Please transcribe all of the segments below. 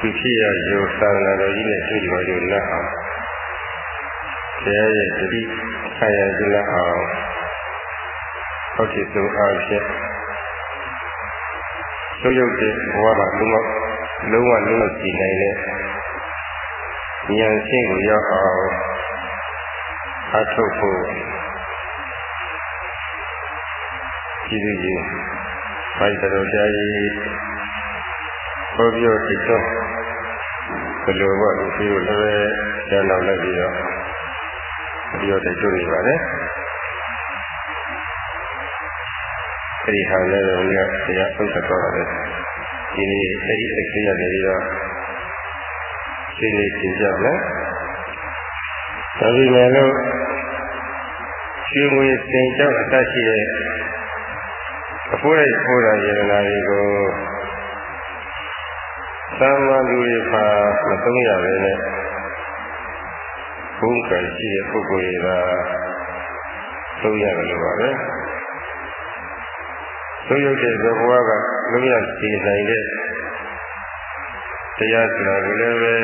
သူဖြစ်ရရုပ်သာနာတော်ကြီးနဲ့တွေ့ကြပါလို့လက်အောင်တရားရဲ့တတိခါရခြင်းလက်အောင်ဟုတ်ဖြစ်ဆုံးအားဖြင့်ရုပ်ရုပ်တဲ့ဘဝမှာလုံးဝလုံးဝလုံးဝစီနိုင်တဲ့ဉာဏ်ရှင်းကိုရောက်အောင်အထုတ်ဖို့ကြည့်ကြည့်ဘိုက်တော်ကြားကြီး ဟောပြောတိတ်တော့ဘယ်လိုပေါ့ဒီလိုလည်းကျန်တော်လိုက်ပြီးတော့ပြောတိတ်တွေ့နေပါလေအဲဒီဟာလည်းတော့ညတရားပုဒ်သက်တော်တယ်ဒီနေ့အဲဒီအကိရနေပြီးတော့ရှင်းနေသင်ကြမယ်ဒါပေမဲ့လို့ရွှေငွေစင်ကြောက်အတတ်ရှိတဲ့အဖိုးရိုက်ဖိုးတာယေရနာတွေကို သာမန်လူတွေပါမသုံးရပဲနဲ့ဘုံကံရှိတဲ့ပုဂ္ဂိုလ်တွေကသုံးရတယ်လို့ပါပဲသုံးရုပ်တဲ့သဘောကလုံးဝသိနိုင်တဲ့တရားဆိုတာကိုလည်းပဲ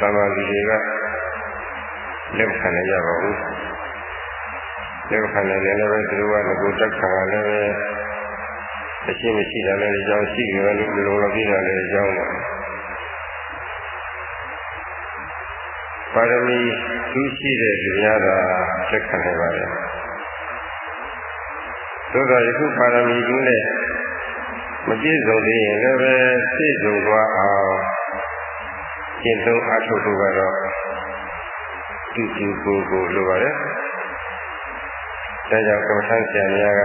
သာမန်လူတွေကလက်ခံနိုင်ကြပါဘူးလက်ခံနိုင်တယ်လည်းပဲသူတို့ကငကိုတက်ခါလည်းပဲအရှိမရှိတာလည်းအကြောင်းရှိတယ်လို့လိုလိုပြတာလည်းအကြောင်းပါ ပါရမီသူရှိတဲ့လူများကလက်ခံနိုင်ပါလေသို့တော်ယခုပါရမီသူနဲ့မပြည့်စုံသေးရင်လည်းပဲပြည့်စုံသွားအောင်ကျင့်သုံးအထုတ်ဖို့ကတော့တူတူကိုကိုလိုပါတယ်ဒါကြောင့်ကမ္ဘာဆရာများက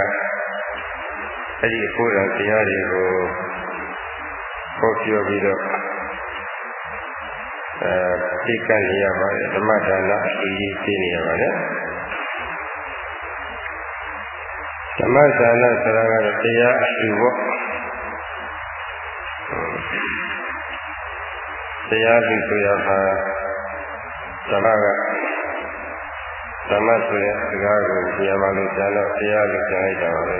အဲ့ဒီအဖို့တော်တရားတွေကိုဟောပြောပြီးတော့အဲ သိကပ်နေရပါတယ်ဓမ္မဒါနအရှိကြီးသိနေရပါတယ်ဓမ္မဒါနဆိုတာကတော့တရားအရှိပေါ့တရားလူဆိုရပါဓမ္မကဓမ္မဆိုတဲ့စကားကိုမြန်မာလိုကျန်တော့တရားလို့ပြောလိုက်တာပါပဲ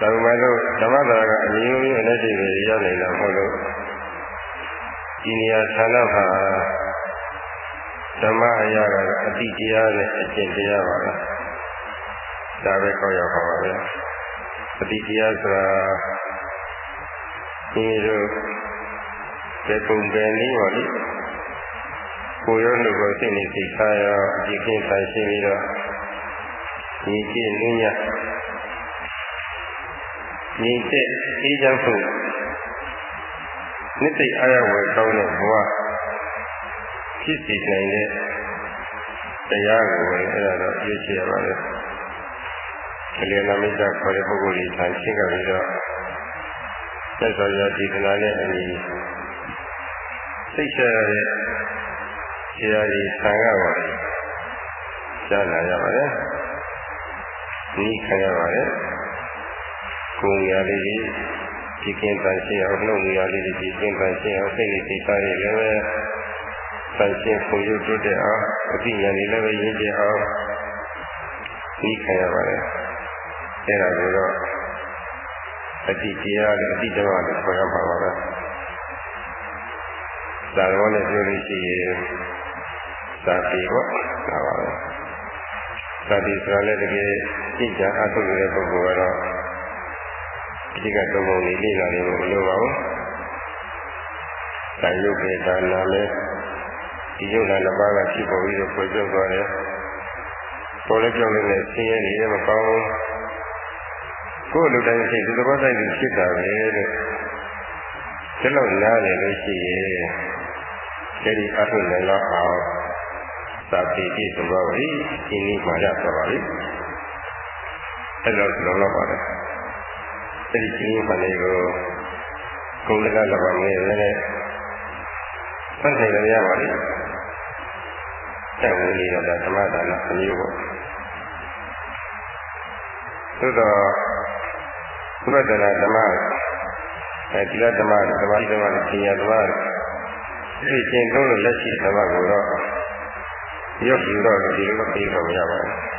ဒါပေမဲ့လို့ဓမ္မတာကအမျိုးမျိုးအလက်တွေရောက်နေတာမဟုတ်လို့ ဒီနေရာဌာနမှာဓမ္မအရာကအတိတရားနဲ့အကျင့်တရားပါပဲဒါပဲကောက်ရောက်ပါပါပဲအတိတရားဆိုတာဒီလိုဒီပုံပဲနည်းပါလိကိုရောလူကိုစိတ်နေစိတ်ထားရောအကြည့်ကင်းဆိုင်ရှင်းပြီးတော့ဒီကြည့်နည်းညညီတဲ့အေးချမ်းဖို့ နှစ်သိအားရဝယ်ကောင်းတဲ့ဘဝဖြစ်စီနိုင်တဲ့တရားကိုလည်းအဲ့ဒါတော့ရွေးချယ်ရပါလေ။ကလေးနာမိတ်ခေါ်တဲ့ပုဂ္ဂိုလ်ကြီးထိုင်ရှင်းကြပြီးတော့သက်တော်ရဒီကနာနဲ့အညီစိတ်ချရတဲ့ဆရာကြီးဆံရပါလေ။ကြားလာရပါလေ။ဒီခံရပါလေ။ကိုယ်ရလေးကြီး ဒီကင်းတန်ရှင်းအောင်နှုတ်ရလေးကြီးဒီကင်းတန်ရှင်းအောင်စိတ်လေးစိတ်သားလေးလည်းပဲတန်ရှင်းပုံရုပ်တိုးတဲ့အောင်အသိဉာဏ်လေးလည်းပဲရင်းကျအောင်ဒီခံရပါလေ။အဲဒါကိုတော့အတိတရားနဲ့အတိဓမ္မနဲ့ခေါ်ရမှာပါပဲ။သာရောနဲ့ပြောလို့ရှိရင်သာတိပေါ့ဒါပါပဲ။သာတိဆိုတာလည်းတကယ်ကြည်ကြအထုတ်နေတဲ့ပုဂ္ဂိုလ်ကတော့ ဒီကတော့ဘုံလေးလေးလာနေလို့မလိုပါဘူး။တန်ရုပ်ကေဒါနာလည်းဒီယုတ်နာနှစ်ပါးကဖြစ်ပေါ်ပြီးတော့ပွေပြောက်သွားတယ်။ပေါ်လည်းပြောက်လည်းဆင်းရဲနေတယ်မကောင်းဘူး။ကိုယ်လူတိုင်းစိတ်ဒီသဘောတိုင်းဖြစ်တာပဲလို့ဒီလောက်နားလည်လို့ရှိရင်ဒီအထုလည်းတော့အောင်သာတိတိသဘောဝိဒီနည်းမှာရသွားပါလိမ့်အဲ့တော့လုံးလောက်ပါတယ် အဲ့ဒီဒီနည်းမှာလေးကိုကုလကလဘငယ်လည်းဖတ်နိုင်လည်းရပါလိမ့်တက်ဝင်နေတော့ဓမ္မဒါနအမျိုးပေါ့သို့တော့ဥပဒနာဓမ္မအဲဒီလဓမ္မဓမ္မဓမ္မပညာဓမ္မဒီကျင့်သုံးလို့လက်ရှိဓမ္မကိုတော့ရုပ်ယူတော့ဒီလိုပြေလို့မရပါဘူး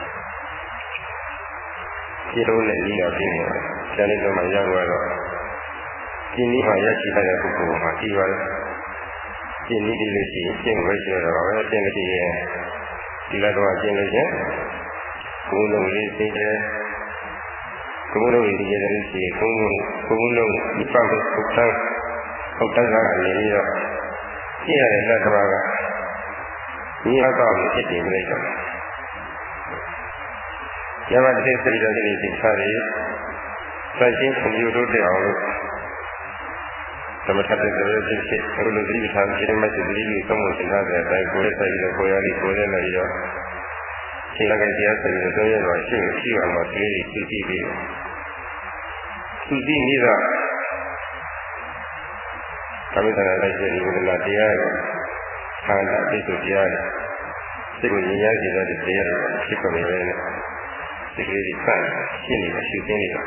ဒီလိုနဲ့ဤတော့ပြင်းနေတယ်ကျန်တဲ့ဓမ္မရောက်တော့ကျင့်နည်းမှရရှိတဲ့ပုဂ္ဂိုလ်မှာဒီပါကျင့်နည်းဒီလို့ရှိရင်ကျင့်ဝဲရှိတော့ပဲကျင့်လို့ရှိရင်ဒီလိုတော့ကျင့်လို့ချင်းကိုယ်လုံးလေးသိတယ်ကိုယ်လုံးဒီကြတဲ့ရှိကိုယ်လုံးကိုယ်လုံးဒီပတ်ပုတ်တန်းပုတ်တန်းကနေပြီးတော့ကျင့်ရတဲ့လက်တော်ကညီအကောက်ကိုဖြစ်တင်လိုက်တော့ ကျမတစ်စိတ်စိတ်တော်ကြီးသိချာရီစိုက်ချင်းခွန်ယူတို့တဲ့အောင်လို့သမထတဲ့ဆိုရဖြစ်ဖြစ်အခုလိုသတိထားခြင်းမဲ့သတိကြီးသုံးဖို့စဉ်းစားတဲ့အတိုင်းကိုယ်ရဲ့စိုက်လို့ကိုယ်ရည်ကိုယ်နဲ့လည်းရောချိန်လက်ကတရားဆိုပြီးတော့ရတော့ရှိရှိအောင်လို့ဒီလေးသိသိပြီးသူသိမိတော့ကမိသနာလိုက်တဲ့ဒီဝိဒနာတရားရောခန္ဓာသိစုတရားတွေစိတ်ကိုဉာဏ်ရည်တဲ့တရားတွေဖြစ်ကုန်နေတယ် ဒီကလေးကြီးစရှင်းနေတာရှင်းနေတာ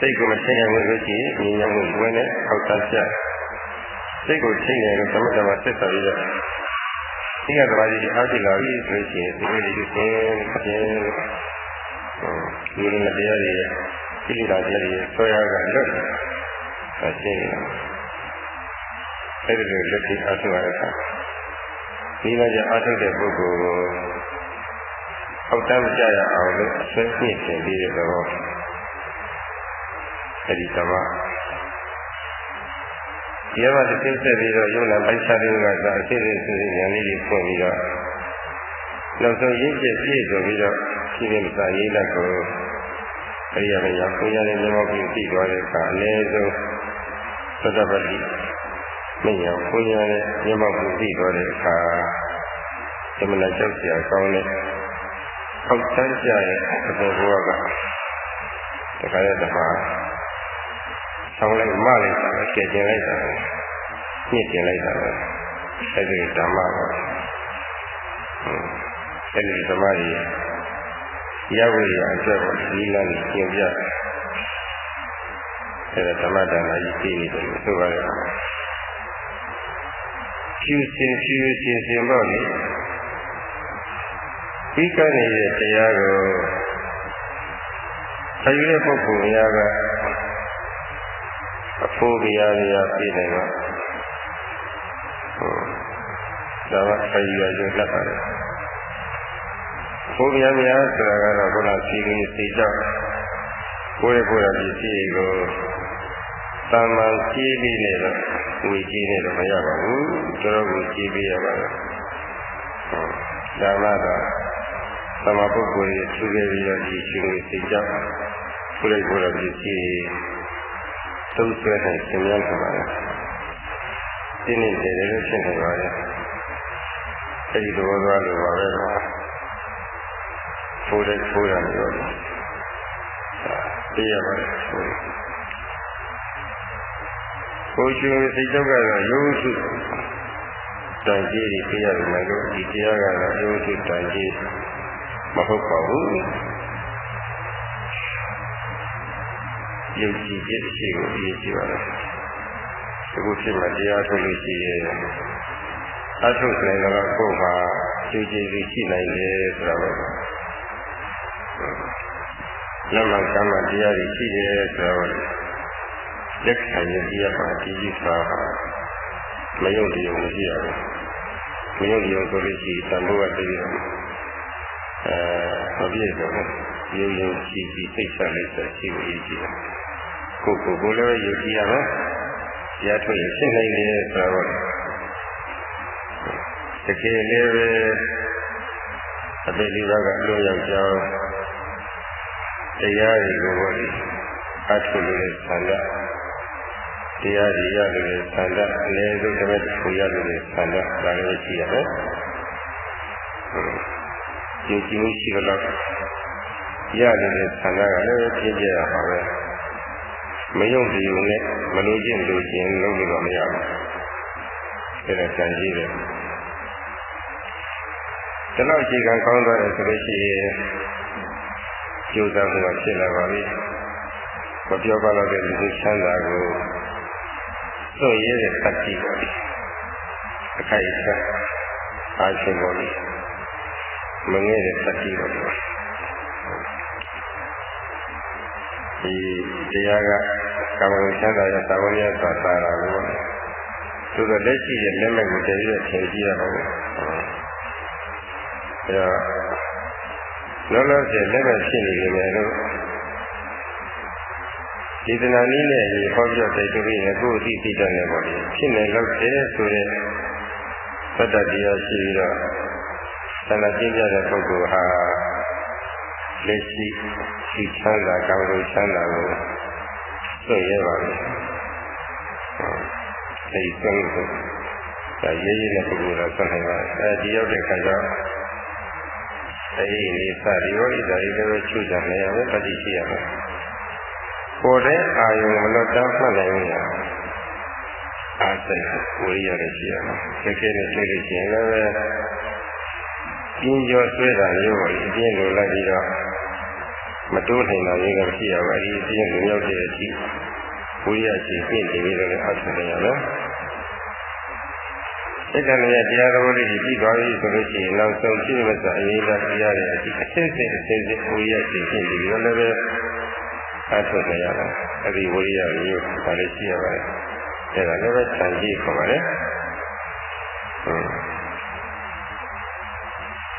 စိတ်ကိုမချိန်နိုင်ဘူးလို့ရှိရင်ဉာဏ်ကိုဝဲနဲ့အောက်တန်းပြစိတ်ကိုချိန်နေလို့သမထမှာဆက်ဆံပြီးတော့ဒီကသမားကြီးအားကြည့်လာပြီဆိုရင်ဒီကလေးကြီးရှင်းရှင်းဒီလိုနဲ့တရားတွေကိလေသာတရားတွေဆွဲရကလွတ်တယ်ရှင်းနေတာအဲဒီလိုလက်ရှိအားထုတ်ရတဲ့အခါဒီလိုကြအားထုတ်တဲ့ပုဂ္ဂိုလ်ကို အောက်တန်းကြရအောင်လို့အစွဲပြည့်တင်ပြီးတဲ့တော့အဲဒီဓမ္မဒီမှာတစ်သိဆက်ပြီးတော့ယုံနာပိုက်ချလေးကသာအဖြစ်အဖြစ်ဉာဏ်လေးတွေဖွင့်ပြီးတော့နောက်ဆုံးရင်းကျက်ပြည့်ဆိုပြီးတော့ဒီနေ့မစာရေးလက်ကိုအဲဒီရမယ်ရောက်ကိုရတဲ့မျက်မှောက်ကိုသိသွားတဲ့အခါအနည်းဆုံးသတ္တပတိမင်းရောကိုရတဲ့မျက်မှောက်ကိုသိသွားတဲ့အခါသမဏကြောက်စရာကောင်းတဲ့ အောက်တန်းကြရဲ့အပေါ်ဘဝကတခါရတခါဆောင်းလိုက်မလိုက်တာပဲကြည်ကျင်လိုက်တာပဲညှစ်တင်လိုက်တာပဲအဲဒီဓမ္မပါအဲဒီဓမ္မကြီးရဝိရအတွက်ကိုဒီလမ်းကိုကျင့်ပြအဲဒါဓမ္မဒါနကြီးသိနေတယ်လို့ဆိုပါတယ်ဖြူစင်ဖြူစင်စင်ပေါ့လေ ဒီကနေတဲ့တရားကိုအယူတဲ့ပုဂ္ဂိုလ်များကအဖိုးပြားပြားပြည့်တယ်ကဟုတ်ဒါကအယူရကျလက်ပါတယ်ဖိုးပြားပြားဆိုတာကတော့ဘုရားစီကြီးစီကြောက်ကိုယ်ရဲ့ကိုယ်ရဲ့ပစ္စည်းကိုတမန်ကြီးပြီးနေတော့ဝေကြီးနေတော့မရပါဘူးတော်တော်ကိုကြီးပြီးရပါတော့ဟုတ်ဒါမှတော့ သမပုဂ္ဂိုလ်ရဲ့သူခဲ့ပြီးတော့ဒီရှင်ကိုသိကြကိုယ်ရဲ့ကိုယ်ရဲ့ပစ္စည်းသုံးဆွဲနိုင်ရှင်များပါလားဒီနေ့တည်းလည်းဖြစ်နေပါလေအဲဒီသဘောသွားလို့ပါပဲကွာဖိုးတဲ့ဖိုးရနေတော့သိရပါတယ်ကိုရှင်စိတ်ကြောက်ကတော့ရုပ်စုတန်ကြီးတွေသိရတယ်မလို့ဒီတရားကတော့ရုပ်စုတန်ကြီး မဟုတ်ပါဘူးယုံကြည်ခြင်းအရှိကိုအရေးကြီးပါတယ်အခုဖြစ်မှတရားထုတ်လို့ရှိရင်အထုတ်နိုင်တော့ကိုယ်မှာကြည်ကြည်ရှိနိုင်တယ်ဆိုတာပဲနမကမ္မတရားတွေရှိတယ်ဆိုတော့လက်ခံရတရားပါဒီကြီးစွာမယုံကြည်ုံမရှိရဘူးမယုံကြည်ုံဆိုလို့ရှိရင်တန်ဖိုးကတည်းက အဲမပြည့်စုံဘူးယုံယုံကြည်ပြီးသိဆက်လေးဆက်ရှိကိုအရေးကြီးတယ်ကိုကိုကိုလည်းယုံကြည်ရမယ်တရားထုတ်ရင်ရှင်းနိုင်တယ်ဆိုတော့တကယ်လည်းပဲအပေလေးပါးကအလိုရောက်ကြောင်းတရားတွေကိုဟောဒီအထုလို့ဆန္ဒတရားတွေရလို့ဆန္ဒအနည်းဆုံးတစ်ပတ်ကိုရလို့ဆန္ဒဒါလည်းရှိရတယ် ဒီကြည့်မှုရှိတော့ရနေတဲ့ဆန္ဒကလည်းပြည့်ကြရပါပဲမယုံကြည်ုံနဲ့မလို့ချင်းလို့ချင်းလုံးလို့တော့မရဘူးဒါလည်းကြံကြည့်တယ်ဒီလောက်အခြေခံကောင်းသွားတယ်ဆိုလို့ရှိရင်ကြိုးစားမှုကဖြစ်လာပါပြီမပြောပါတော့တဲ့လူချမ်းသာကိုစွန့်ရဲတဲ့တတိပါပြီအခိုက်အတန့်အားရှင်ပါပြီမ ငဲ့တဲ့တတိပါပြီဒီတရားကကာမဂုဏ်ချမ်းသာရသာဝရဆိုတာသာတာကိုသူတို့လက်ရှိရဲ့လက်မဲ့ကိုတည်းရဲ့ထင်ကြည့်ရပါဘူးအဲတော့လောလောဆယ်လက်မဲ့ဖြစ်နေနေတယ်လို့ဒီတဏှာနည်းနဲ့ဟောပြောတဲ့တူပြီးအခုအသိသိတတ်နေပါလေဖြစ်နေလို့တဲ့ဆိုတဲ့သတ္တတရားရှိပြီးတော့ သန္တာကျင့်ကြတဲ့ပုဂ္ဂိုလ်ဟာလက်ရှိဒီချမ်းသာကောင်းလို့ချမ်းသာကိုသိရပါမယ်။အဲဒီဆုံးလို့ဒါရေးရတဲ့ပုဂ္ဂိုလ်တော့သိနိုင်ပါအဲဒီရောက်တဲ့ခါကျအဲဒီနေစရီရောဣဒါရီလည်းချူကြနေရမယ်တတိရှိရမယ်။ပေါ်တဲ့အာယုံမလွတ်တမ်းမှတ်နိုင်ရအားစိတ်ဝိရိယနဲ့ရှိရမယ်။ဒီကိနဲ့ရှိလို့ရှိရင်လည်း ပြင်းကျော်ဆွဲတာမျိုးကိုအပြင်းလိုလိုက်ပြီးတော့မတိုးနိုင်တာမျိုးကရှိရပါဘူး။ဒီအပြင်းလိုရောက်တဲ့အထိဝိရိယရှိပြင့်နေပြီးတော့လည်းအားထုတ်ရမယ်။စိတ်ကလည်းတရားတော်လေးကြီးပြီးသွားပြီဆိုလို့ရှိရင်နောက်ဆုံးရှိမစအရေးသာတရားတွေအထိအစစ်စစ်အစစ်စစ်ဝိရိယရှိပြင့်နေပြီးတော့လည်းအထုတ်ကြရတာအဲ့ဒီဝိရိယမျိုးဒါလေးရှိရပါတယ်အဲ့ဒါလည်းပဲခြံကြည့်ခေါ်ပါတယ်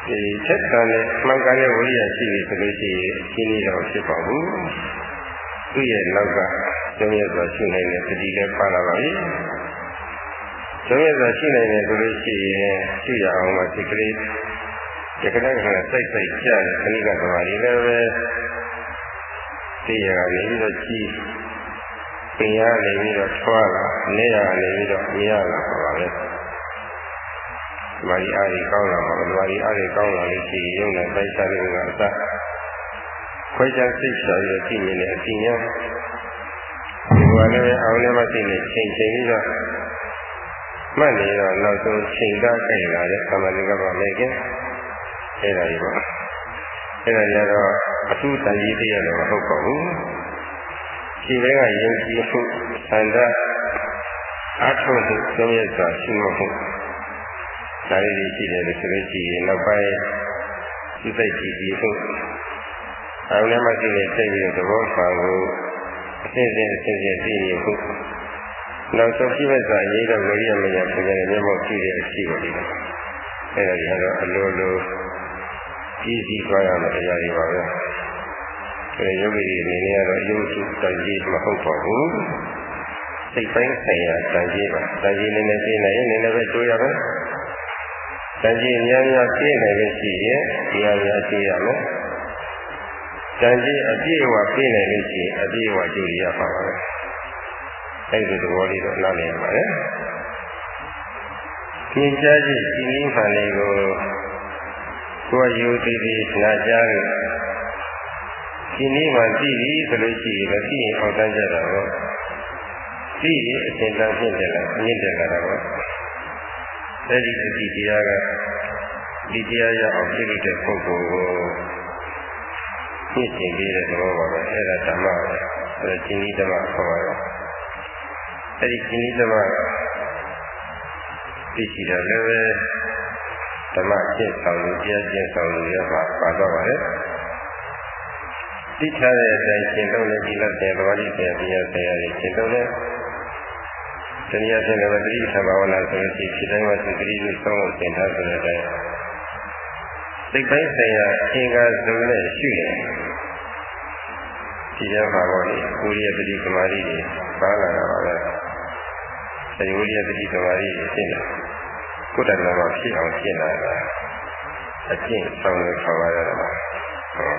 ဒီချက်ခံတဲ့မှန်ကန်တဲ့ဝိရိယရှိပြီဆိုလို့ရှိရင်ရှင်းနေတော့ဖြစ်ပါဘူးသူ့ရဲ့နောက်ကကျုံးရစွာရှိနိုင်တဲ့တတိလည်းပါလာပါပြီကျုံးရစွာရှိနိုင်တယ်ဆိုလို့ရှိရင်ရှိရအောင်မှစိတ်ကလေးဒီကနေ့ကစိတ်စိတ်ကြတဲ့ခဏကသမားလေးလည်းပဲသိရကနေပြီးတော့ကြည်ပင်ရနေပြီးတော့ထွားလာနေရနေပြီးတော့မြရလာပါပဲ ဒီမှာဒီအားကြီးကောင်းလာပါဒီမှာဒီအားကြီးကောင်းလာလို့ရှိရင်ရုံနဲ့တိုက်စားလို့ကအစခွဲခြားစိတ်ရှာပြီးတော့ကြည့်နေတဲ့အပြင်ညာဒီဘဝလည်းအောင်လည်းမသိနေချိန်ချိန်ပြီးတော့မှတ်နေတော့နောက်ဆုံးချိန်သားကြိုက်လာတဲ့သမဏေကပါမယ်ကဲအဲ့ဒါကြီးပါအဲ့ဒါကြတော့အထူးတန်ကြီးတရားလည်းမဟုတ်ပါဘူးဒီဘက်ကယုံကြည်မှုသန္တာအထုမှုသုံးရစွာရှိမှ မှုဒါလေးရှိတယ်လို့ဆိုလို့ရှိရင်နောက်ပိုင်းစိတ်ကြည်ကြည်မှုအောင်လည်းမရှိတဲ့စိတ်ပြီးသဘောပါကိုအစဉ်စဉ်အစဉ်စဉ်သိနေမှုနောက်ဆုံးရှိမဲ့စွာရေးတော့လိုရမရပုံစံနဲ့မျက်မှောက်ကြည့်တဲ့အရှိပါလိမ့်မယ်အဲ့ဒါကြီးကတော့အလိုလိုကြီးစီးသွားရမယ့်အရာတွေပါပဲအဲယောဂီတွေအနေနဲ့ကတော့ရုပ်စုတန်ကြီးမဟုတ်ပါဘူးစိတ်ပိုင်းဆိုင်ရာတန်ကြီးပါတန်ကြီးနည်းနည်းသိနိုင်ရင်နည်းနည်းပဲတွေးရမယ် တန်ကြီးများများသိနိုင်လို့ရှိရင်ဒီဟာများသိရမယ်တန်ကြီးအပြည့်အဝသိနိုင်လို့ရှိရင်အပြည့်အဝကြည့်ရပါပါမယ်အဲဒီသဘောလေးတော့နားလည်ရပါတယ်သင်ကြားခြင်းဒီနည်းမှန်လေးကိုကိုယ်ယူသိပြီးနာကြားလို့ဒီနေ့မှသိပြီဆိုလို့ရှိရင်လည်းသိရင်အောက်တန်းကြတာတော့သိရင်အစဉ်တန်းဖြစ်တယ်လားမြင့်တယ်လားတော့ အဲဒီအတိတရားကဒီတရားရအောင်ဖြစ်တဲ့ပုဂ္ဂိုလ်ကိုပြည့်စုံပြီးတဲ့သဘောပါပဲအဲဒါဓမ္မပဲအဲဒါရှင်ဤဓမ္မခေါ်ပါတော့အဲဒီရှင်ဤဓမ္မသိရှိတာလည်းဓမ္မကျင့်ဆောင်လို့တရားကျင့်ဆောင်လို့ရပါပါတော့ပါလေသိထားတဲ့အတိုင်းရှင်းတော့လည်းဒီလက်တဲ့သဘောကြီးတဲ့တရားဆရာကြီးရှင်းတော့လည်း တရားဆင်းလည်းတိဋ္ဌဘာဝနာဆိုလို့ရှိဖြစ်တိုင်းမှာသတိကိုဆုံးလို့သင်ထားဆိုတဲ့အတိုင်းစိတ်ပိုင်းဆိုင်ရာအင်္ဂါစုံနဲ့ရှိနေဒီထဲမှာပေါ့လေကိုရိယပတိကမာရီတွေပါလာတာပါပဲအဲဒီဝိရိယပတိကမာရီတွေရှင်းတယ်ကိုယ်တိုင်မှာဖြစ်အောင်ရှင်းလာတာအကျင့်ဆောင်လို့ဆောင်ရတာပါဟော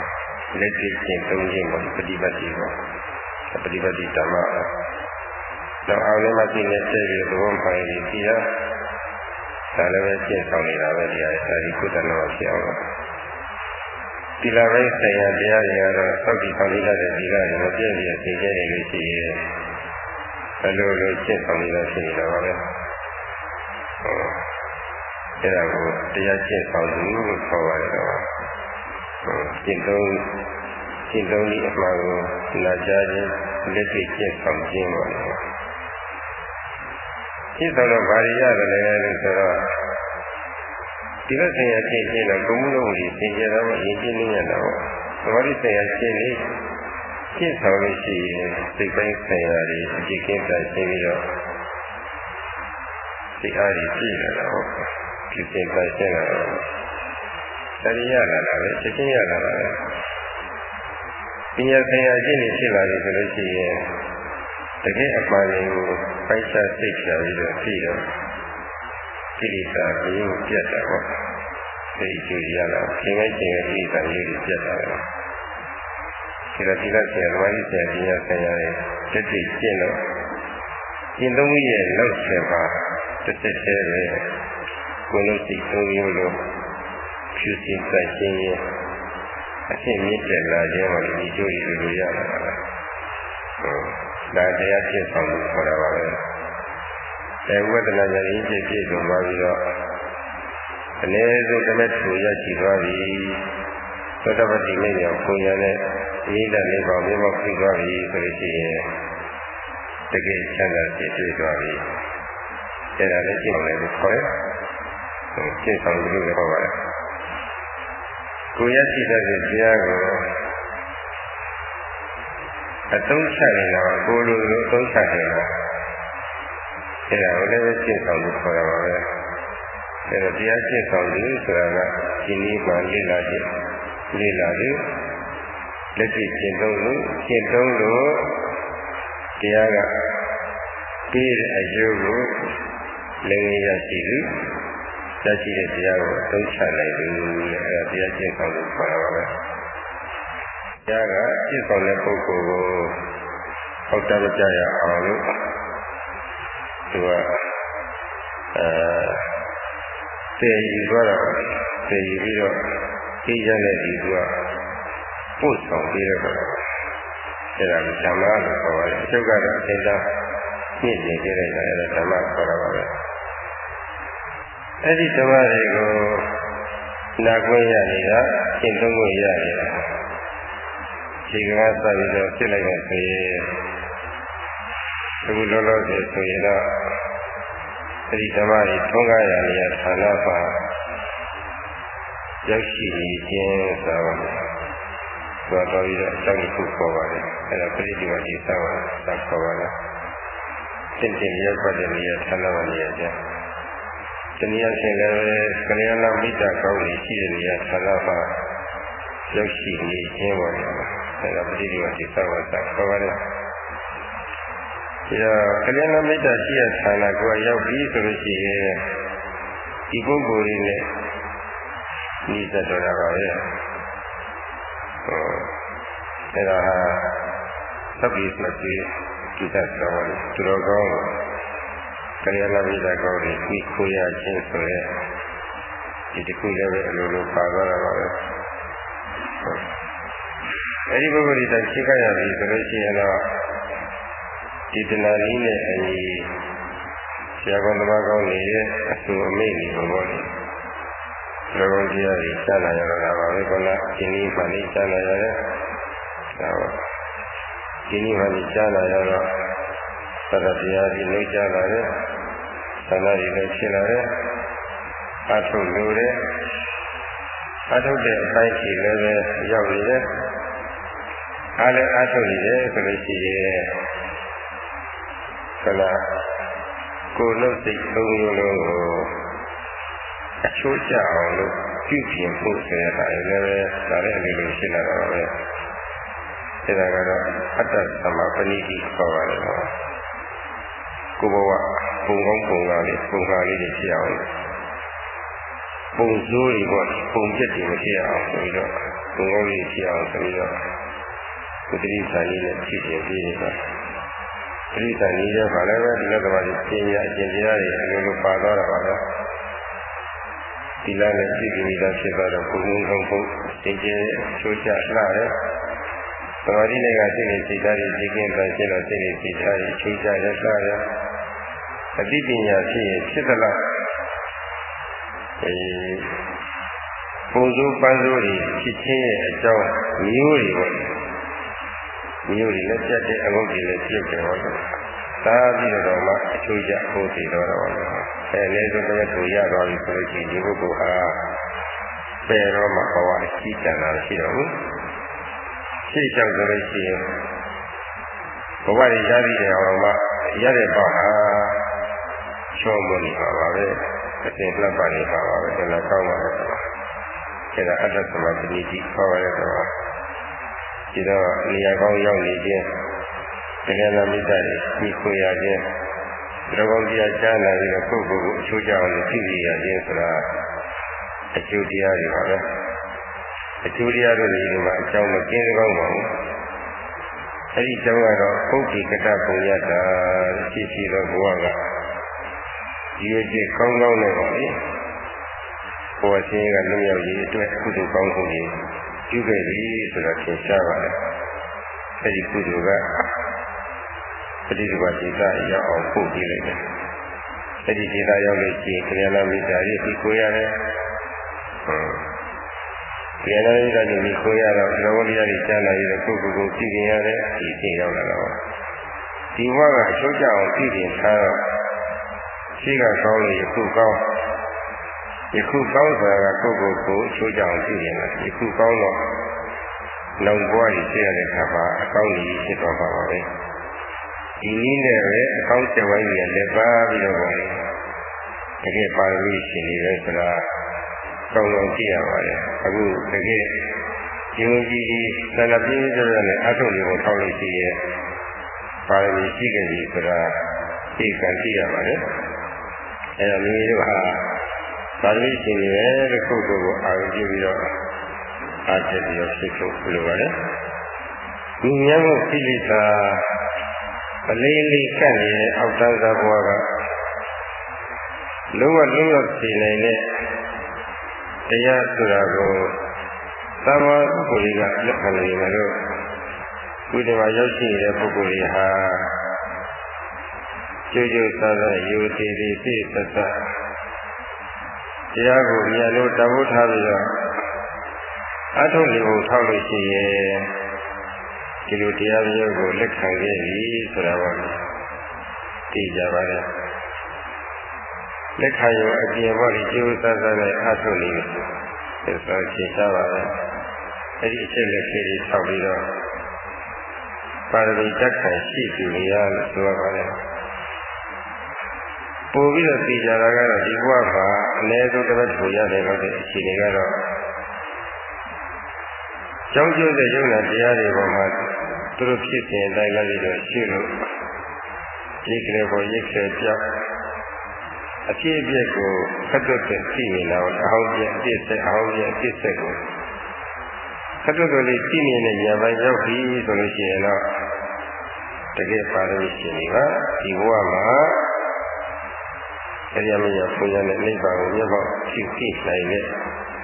လက်ရှိကျင့်သုံးခြင်းကိုပฏิပတ်တိပေါ့ပฏิပတ်တိဓမ္မ တော့အောင်လည်းမရှိနေတဲ့ပြီးသဘောမှန်ပြီးဒီဟာဒါလည်းပဲကျင့်ဆောင်နေတာပဲဒီဟာအဲဒီကိုယ်တိုင်မှာဖြစ်အောင်ဒီလာပဲဆရာတရားတွေကတော့သောက်တည်ဆောင်နေတဲ့ဒီကလည်းမပြည့်ပြည့်သင်ကျနေလို့ရှိရင်ဘယ်လိုလိုကျင့်ဆောင်နေတာဖြစ်နေတာပါပဲအဲ့ဒါကိုတရားကျင့်ဆောင်သူလို့ခေါ်ပါတယ်တော့ကျင့်သုံးကျင့်သုံးဒီအမှားကိုနာကြားခြင်းလက်တွေ့ကျင့်ဆောင်ခြင်းပါ လေကျင့်ဆောင်တော့ဗာရိရတယ်လည်းလို့ဆိုတော့ဒီလိုဆင်ရကျင့်ခြင်းတော့ဘုံမှုလုံးကြီးသင်ကြတော့အရင်ကျင့်နေရတော့သဘောတိဆင်ရကျင့်နေကျင့်ဆောင်လို့ရှိရင်စိတ်ပိုင်းဆိုင်ရာတွေအကြည့်ကင်းတာရှင်းပြီးတော့စိတ်အားကြီးပြည့်လာတာဟုတ်ဒီစိတ်ပိုင်းရှင်းလာတော့တရားလာတာပဲချက်ချင်းရလာတာပဲပညာဆိုင်ရာကျင့်နေဖြစ်လာပြီဆိုလို့ရှိရင် တကယ်အမှန်ကိုပိုက်စားစိတ်ချပြီးတော့ပြီးတော့ကိလေသာမျိုးပြတ်တာပေါ့စိတ်ကြွရလာခင်မဲခင်မဲကိလေသာမျိုးတွေပြတ်တာပဲဒီလိုဒီလိုဆရာသမားကြီးဆရာကြီးရဆရာရဲ့တက်တိကျင့်တော့ကျင့်သုံးရဲ့လောက်ဆယ်ပါတစ်သက်တည်းပဲကိုယ်လုံးစိတ်သုံးမျိုးလို့ဖြူစင်ဆိုင်ရှင်းရင်အဖြစ်မြင့်တက်လာခြင်းမှာဒီကျိုးတွေလိုရလာတာဟုတ် ဒါတရားဖြစ်ဆောင်လို့ခေါ်တာပါပဲအဲဝိဒနာဉာဏ်ရင်းဖြစ်ပြည့်စုံသွားပြီးတော့အနည်းဆုံးတမက်ထူရရှိသွားပြီသောတပတိမေမြောင်ကိုရတဲ့ဤတဲ့လေးပေါင်းမြေမောက်ပြီးသွားပြီဆိုလို့ရှိရင်တကယ်ချမ်းသာဖြစ်တွေ့သွားပြီအဲဒါလည်းရှင်းတယ်လို့ခေါ်တယ်ရှင်းဆောင်လို့လည်းခေါ်ပါတယ်ကိုရရှိတဲ့တရားကို အသုံးချနေတာကိုလိုလိုအသုံးချနေတာအဲဒါကိုလည်းရှင်းဆောင်လို့ခေါ်ရပါပဲအဲဒါတရားရှင်းဆောင်လို့ဆိုတာကဒီနည်းမှလေ့လာခြင်းလေ့လာခြင်းလက်ရှိရှင်းသုံးလို့ရှင်းသုံးလို့တရားကပြီးတဲ့အယုကိုလည်းရရှိလို့ရရှိတဲ့တရားကိုအသုံးချနိုင်လို့အဲဒါတရားရှင်းဆောင်လို့ခေါ်ရပါပဲ တရားကရှင်းဆောင်တဲ့ပုဂ္ဂိုလ်ကိုဟောက်တမကြရအောင်လို့သူကအဲတည်ယူသွားတာတည်ယူပြီးတော့သိရတဲ့ဒီသူကပို့ဆောင်ပြီးတော့အဲဒါကိုဓမ္မလို့ခေါ်ပါတယ်အချုပ်ကတော့အသင်္သာပြည့်နေကြတဲ့အခါအဲဒါဓမ္မခေါ်တာပါပဲအဲ့ဒီဓမ္မတွေကိုနာခွင့်ရနေတာရှင်းသုံးခွင့်ရနေတာ ဒီကနေ့စပြီးတော့ဖြစ်လိုက်တဲ့ဆိုရင်အခုလောလောဆယ်ဆိုရင်တော့အဲ့ဒီဓမ္မတွေထုံးကားရနေရဌာနပါရောက်ရှိနေခြင်းဆိုတော့သွားတော်ပြီးတော့အကြောင်းတစ်ခုခေါ်ပါတယ်အဲ့ဒါပရိဒီဝတိသဝါသာခေါ်ပါတယ်သင်တင်ရောက်ပတ်တဲ့နေရာဌာနပါနေရာကျတနည်းအားဖြင့်လည်းကလျာဏမိတ္တကောင်းကြီးရှိတဲ့နေရာဌာနပါရောက်ရှိနေခြင်းပေါ်တယ် အဲ့ဒါပရိဒီဝတိသဝါသာခေါ်ပါတယ်ဒီတော့ကလျာဏမိတ်္တရှိတဲ့ဌာနကိုရောက်ပြီဆိုလို့ရှိရင်ဒီပုဂ္ဂိုလ်လေးနဲ့ဤသက်တော်တာပါပဲဟောအဲ့ဒါဟာသဗ္ဗိသတိကိတ္တတော်သူတော်ကောင်းကလျာဏမိတ်္တကောင်းကြီးပြီးခိုးရခြင်းဆိုရဲဒီတစ်ခုလည်းပဲအလိုလိုပါသွားတာပါပဲ အဲဒီပုဂ္ဂိုလ်ဒီတိုင်ရှိခိုးရပြီဆိုလို့ရှိရင်တော့ဒီတဏှာနည်းနဲ့အညီဆရာကောင်းသမားကောင်းနေရဲ့အဆူအမိတ်နေဘောလေလောကတရားကြီးရှားလာရတာပါပဲကောလားဒီနည်းမှလည်းရှားလာရတယ်ဒါပါဒီနည်းမှလည်းရှားလာရတော့သတ္တတရားကြီးနှိမ့်ရှားလာတယ်သံဃာကြီးလည်းဖြစ်လာတယ်အထုလို့တယ်အထုတဲ့အပိုင်းရှိလည်းပဲရောက်နေတယ် အားလည်းအထုနေတယ်ဆိုလို့ရှိရင်ကလာကိုယ်လုံးစိတ်သုံးမျိုးလုံးကိုအချိုးကျအောင်လို့ပြုပြင်ဖို့ဆိုရတာလည်းပဲဒါလည်းအလိုလိုရှိလာတာပါပဲအဲဒါကတော့အတ္တသမပဏိတိခေါ်ပါတယ်နော်ကိုဘဝပုံကောင်းပုံကားလေးပုံကားလေးတွေဖြစ်အောင်ပုံစိုးတွေပေါ့ပုံပြက်တွေမဖြစ်အောင်ဆိုပြီးတော့ပုံကောင်းလေးဖြစ်အောင်ဆိုပြီးတော့ ကုသတိစာရင်းနဲ့ဖြစ်ပြပြီးနေတာပရိသတ်ကြီးရဲ့ဗာလည်းပဲဒီလက်ကဘာကြီးပညာအကျင့်တရားတွေအလိုလိုပါသွားတာပါပဲဒီလနဲ့ကြည့်ပြီးမိသားဖြစ်သွားတော့ဘုံဘုံဆုံးဖို့သင်ကျဲချိုးချလှတယ်သမာဓိနဲ့ကစိတ်နဲ့စိတ်ဓာတ်ကြီးကင်းပန်းရှင်းတော့စိတ်နဲ့စိတ်ဓာတ်ကြီးချိုးချရလှတယ်အသိပညာဖြစ်ရင်ဖြစ်သလားအဲပုံစိုးပန်းစိုးတွေဖြစ်ခြင်းရဲ့အကြောင်းမျိုးတွေပေါ့ မျိုးတွေလည်းပြတ်တဲ့အငုတ်တွေလည်းပြတ်တယ်ဟောလို့သာပြီးတော့မှအချိုးကျဟိုတည်တော့တော့အဲလည်းဆိုတော့သူရသွားပြီဆိုလို့ရှိရင်ဒီပုဂ္ဂိုလ်ဟာပယ်တော့မှဘဝအရှိတန်တာရှိတော့ဘူးရှရှေ့လျှောက်ဆိုလို့ရှိရင်ဘဝရည်ရသည့်အောင်မှရတဲ့ပေါ့ဟာချောမွနေပါပါပဲအစဉ်လှပ်ပါနေပါပါပဲဒါလည်းကောင်းပါရဲ့ဆိုတာအဲဒါအတ္တသမတိတိခေါ်ရတဲ့ဆိုတာ ဒီတော့နေရာကောင်းရောက်နေခြင်းတရားနာမိတ်တွေဒီခွေရခြင်းဒီလိုကောင်းတရားကြားနာပြီးတော့ကိုယ့်ကိုယ်ကိုအချိုးကျအောင်သိရရခြင်းဆိုတာအကျိုးတရားတွေပါပဲအကျိုးတရားတွေဒီမှာအကြောင်းမကင်းကောင်းပါဘူးအဲ့ဒီကြောင့်ကတော့ပုဂ္ဂိကတပုံရတာရှိရှိတော့ဘဝကဒီရည်ကောင်းကောင်းနဲ့ပါလေဘဝရှင်ကလွတ်မြောက်ရေးအတွက်ကုသိုလ်ကောင်းမှုတွေ ပြုခဲ့ပြီဆိုတော့သင်ရှားပါတယ်အဲ့ဒီကုသိုလ်ကပฏิဒီပါဒေသရောက်အောင်ပို့ပေးလိုက်တယ်အဲ့ဒီဒေသရောက်လို့ရှိရင်ခရယနာမိတာကြီးပြီးကိုရတယ်ဟုတ်ခရယနာမိတာကြီးပြီးကိုရတော့သဘောတရားတွေကြားလာရတဲ့ကိုယ်ကိုယ်ကိုကြည့်ခင်ရတဲ့ဒီအချိန်ရောက်လာတော့ဒီဘဝကအချိုးကျအောင်ကြည့်ခင်ထားတော့ရှိကကောင်းလို့ယခုကောင်း ယခုကောင်းဆိုတာကကိုယ့်ကိုယ်ကိုအချိုးကျအောင်ကြည့်ရင်ယခုကောင်းတော့လုံဘဝကြီးရှိရတဲ့အခါမှာအကောင်းကြီးဖြစ်သွားပါပါပဲဒီနည်းနဲ့ပဲအကောင်းကျဝိုင်းကြီးလည်းပါပြီးတော့ပါလေတကယ်ပါရမီရှင်နေပဲဆိုတာကောင်းကောင်းကြည့်ရပါတယ်အခုတကယ်ဒီလိုကြီးကြီးသန္တာပြင်းပြင်းနဲ့အထုံတွေကိုထောက်လို့ရှိရဲ့ပါရမီရှိခဲ့ပြီဆိုတာသိကံကြည့်ရပါတယ်အဲဒါမိမိတို့ဟာ ပါရမီရှင်နေပဲတဲ့ခုကိုကိုအာရုံပြုပြီးတော့အားချက်ပြီးတော့ဖြစ်ဖို့လိုပါတယ်ဒီဉာဏ်ကိုသိလိတာအလေးလေးကပ်နေတဲ့အောက်တန်းစားဘဝကလုံးဝလုံးဝသိနိုင်တဲ့တရားဆိုတာကိုသမ္မာပုဂ္ဂိုလ်ကလက်ခံနေတယ်လို့ဒီဒီမှာရောက်ရှိနေတဲ့ပုဂ္ဂိုလ်တွေဟာကျိုးကျိုးဆာဆာယူတည်တည်ပြည့်စက် တရားကိုဉာဏ်လို့တဘုထားပြီးတော့အထုနေဖို့ထောက်လို့ရှိရင်ဒီလိုတရားမျိုးကိုလက်ခံခဲ့ပြီဆိုတာပါသိကြပါလေလက်ခံရောအပြင်ဘောလေးကျိုးဆာဆာနဲ့အထုနေတယ်ဆိုတော့ရှင်းရှားပါပဲအဲ့ဒီအချက်လက်ကြီးတွေထောက်ပြီးတော့ပါရမီတက်ခံရှိသူတွေရလို့ဆိုရပါလေ ပို့ပြီးတော့သိကြတာကတော့ဒီဘဝမှာအနည်းဆုံးတစ်ပတ်ကိုရတယ်လို့တဲ့အခြေအနေကတော့ကြောင်းကျိုးတဲ့ယုံနာတရားတွေပေါ်မှာသူတို့ဖြစ်စဉ်တိုင်းလိုက်ပြီးတော့ရှင်းလို့ရိတ်ကလေးပေါ်ရိတ်ကလေးပြောက်အဖြစ်အပျက်ကိုဖတ်သက်တဲ့သိနေတော့အဟောင်းပြအဖြစ်ဆက်အဟောင်းပြအဖြစ်ဆက်ကိုဖတ်သက်လေးသိနေတဲ့ဉာဏ်ပိုင်းရောက်ပြီဆိုလို့ရှိရင်တော့တကယ်ပါရမီရှင်တွေပါဒီဘဝမှာ တရားမရဘုရားနဲ့နိဗ္ဗာန်ကိုမျက်မှောက်ဖြစ်ဖြစ်နိုင်တဲ့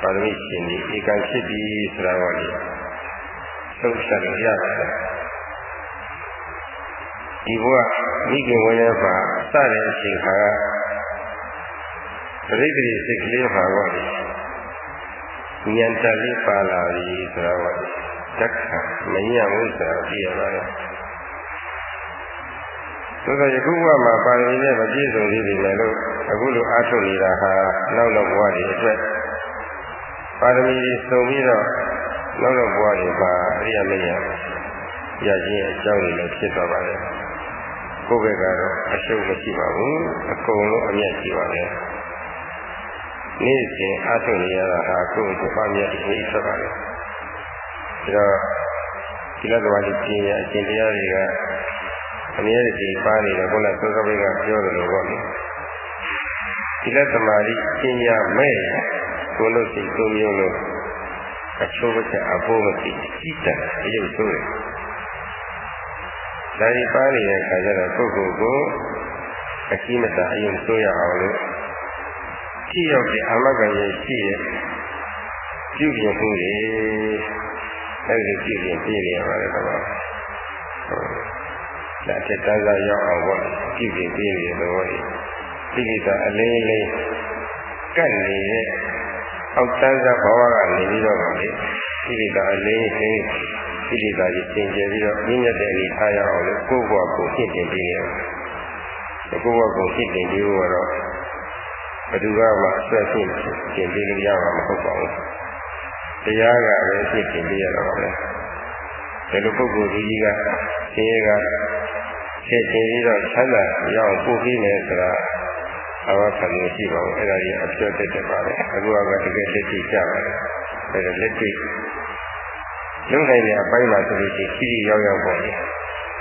ပါရမီရှင်တွေဧကံဖြစ်ပြီဆိုတာကလေသုံးချက်ရပါတယ်ဒီဘဝမိခင်ဝင်တဲ့မှာစတဲ့အချိန်ခါကပရိသေစိတ်ကလေးပါတော့ဉာဏ်တက်လေးပါလာပြီဆိုတာကတက္ကမညံ့ဘူးဆိုတာသိရပါတယ်သို့သောယခုဘဝမှာပါရမီနဲ့မပြည့်စုံသေးပေမဲ့လို့ အခုလိုအားထုတ်နေတာဟာနောက်နောက်ဘဝတွေအတွက်ပါရမီစုံပြီးတော့နောက်နောက်ဘဝတွေမှာအရိယာမညာရခြင်းအကြောင်းတွေလည်းဖြစ်သွားပါတယ်ကိုယ့်ဘက်ကတော့အရှုပ်မရှိပါဘူးအကုန်လုံးအမြတ်ရှိပါပဲနေ့စဉ်အားထုတ်နေရတာဟာကိုယ့်ကိုယ်ပါမြတ်ပြီးဖြစ်ပါတယ်ဒါတော့ဒီလကဘာလေးပြင်းရအရှင်တရားတွေကအမြဲတည်းပါနေတယ်ခုနသုသပိကပြောတယ်လို့ပေါ့လေ ဒီလက်သမာဓိပညာမဲ့ကိုလို့စိတ်သုံးမျိုးလို့အချိုးမချက်အဖို့မသိစိတ်တအယုတ်ဆိုးတယ်ဒါဒီပါနေတဲ့အခါကျတော့ပုဂ္ဂိုလ်ကိုအရှိမတအယုတ်ဆိုးရအောင်လို့ကြည့်ရောက်တဲ့အာမဂန်ရဲ့ရှိရဲ့ပြုပြင်မှုတွေအဲဒီပြုပြင်ပြနေရပါတယ်ကွာလက်ထက်တန်းစားရောက်အောင်ပေါ့ပြုပြင်ပြနေတယ်လို့ ဒီကိစ္စအလေးလေးကတ်နေတဲ့အောက်တန်းစားဘဝကနေပြီးတော့ပါလေဒီကိစ္စအလေးလေးဒီကိစ္စကြီးသင်ကျပြီးတော့ပြည့်ညတ်တဲ့အနေထားရအောင်လို့ကိုယ့်ဘဝကိုရှင်းတင်ပြီးနေတယ်ကိုယ့်ဘဝကိုရှင်းတင်ပြီးတော့ဘယ်သူကမှဆွဲရှင်းတင်ပြီးလို့ရမှာမဟုတ်ပါဘူးတရားကပဲရှင်းတင်ပြီးရတော့ပါပဲဒီလိုပုဂ္ဂိုလ်ကြီးကဆင်းရဲကဖြစ်ခြင်းပြီးတော့ချမ်းသာရောက်ပို့ပြီးနေဆိုတာ အဝခံလို့ရှိပါဘူးအဲ့ဒါကြီးအပြောတတ်တယ်ပါပဲအခုကတကယ်လက်ရှိကြပါတယ်အဲ့ဒါလက်ရှိလုံနိုင်တဲ့အပိုင်းမှာဆိုလို့ရှိရင်ခီးရောက်ရောက်ပေါ်တယ်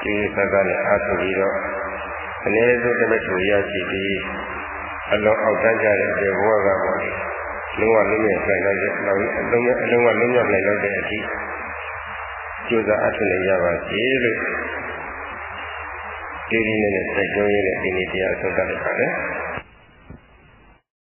ဒီစသနဲ့အားထုတ်ပြီးတော့အနည်းဆုံးတစ်မထူရရှိပြီးအလုံးအောက်တန်းကြတဲ့ဒီဘဝကပေါ်တယ်လုံးဝလုံးမြတ်ဆိုင်လိုက်တဲ့နောက်အလုံးအလုံးကလုံးမြတ်နိုင်တော့တဲ့အထိကြိုးစားအထောက်နိုင်ရပါစေလို့ဒီဒီနဲ့တိုက်တွန်းရတဲ့ဒီနေ့တရားဆုံးတတ်လိုက်ပါတယ်